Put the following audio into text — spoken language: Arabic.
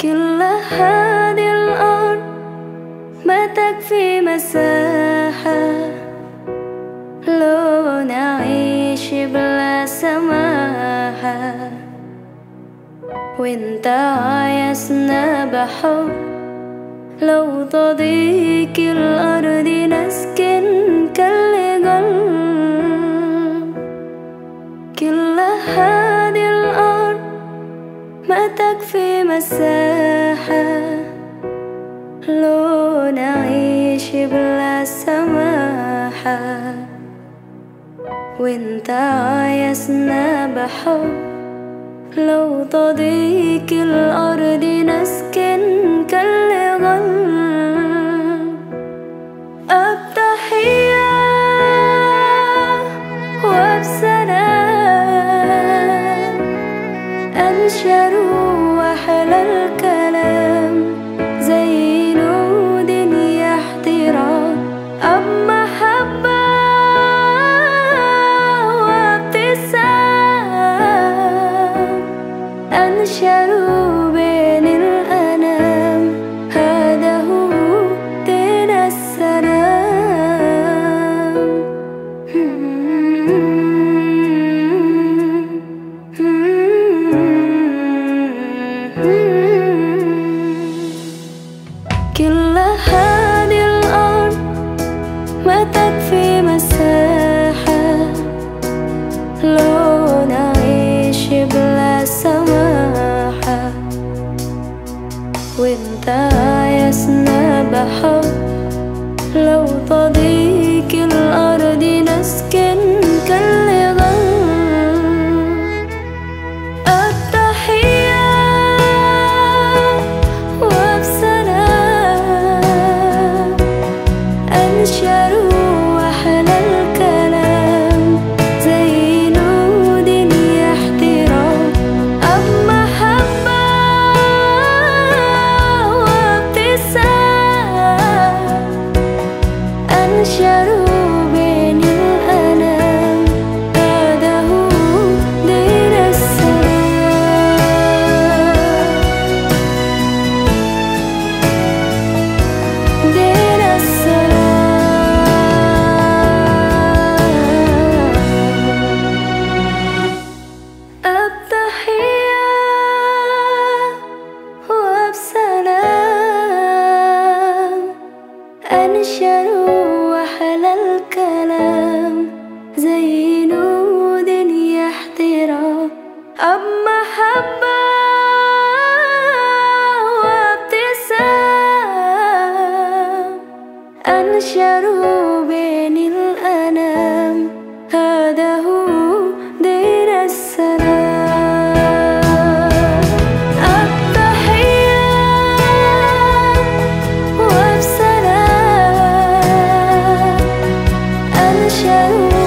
كل هذه الأرض ما تكفي مساحة. لو نعيش بلا سماحة. وإنت عايزنا بحب. لو تضيق الأرض نسكن. ما تكفي مساحة لو نعيش بلا سماحة. وإنت عايزنا بحب لو تضيق الأرض نسكن 陷入。أنشروا أحلى الكلام. زي نود احترام أب محبة وابتسام. أنشروا بين 前路。